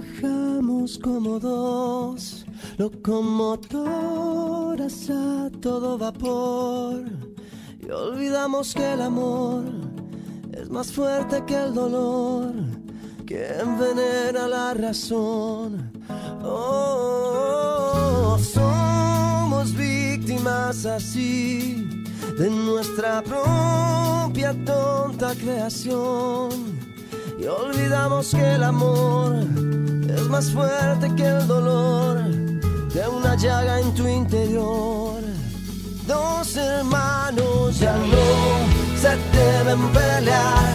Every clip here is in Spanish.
trabajamos como dos locomotoras a todo vapor y olvidamos que el amor es más fuerte que el dolor que envenena la razón. Oh, somos víctimas así de nuestra propia tonta creación y olvidamos que el amor es más fuerte que el dolor de una llaga en tu interior. Dos hermanos ya no se deben pelear,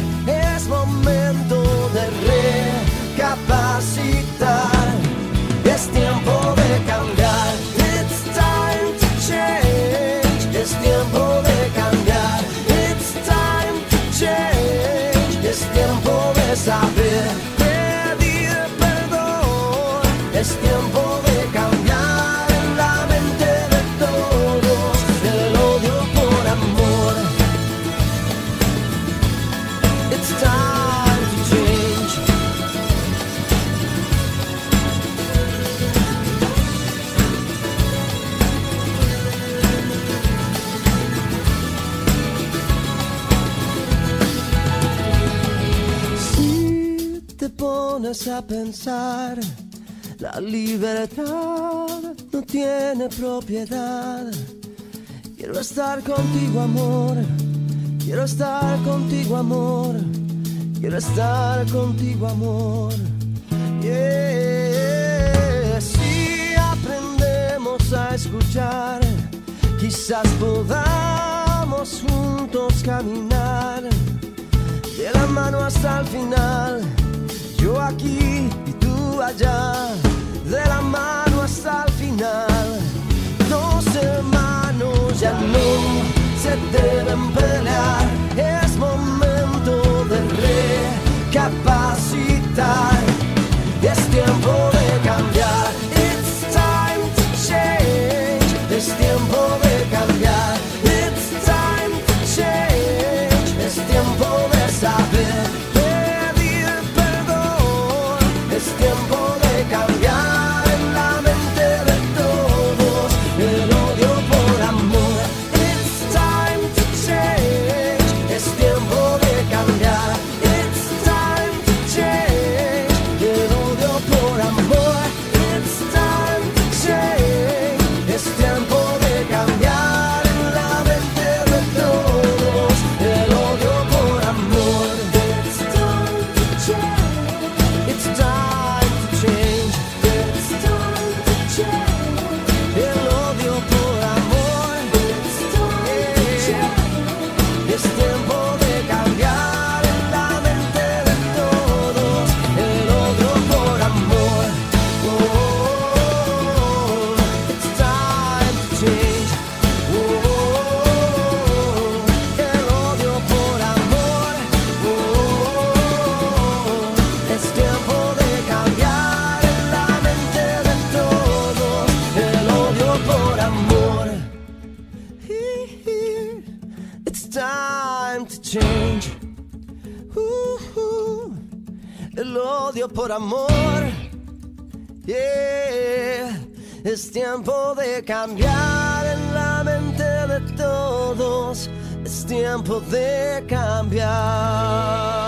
pones a pensar, la libertad no tiene propiedad. Quiero estar contigo, amor. Quiero estar contigo, amor. Quiero estar contigo, amor. Si aprendemos a escuchar, quizás podamos juntos caminar de la mano hasta el final. De la mano hasta el final. Dos hermanos ya no se deben pelear. Time to change. Uh, el odio por amor. Yeah. Es tiempo de cambiar en la mente de todos. Es tiempo de cambiar.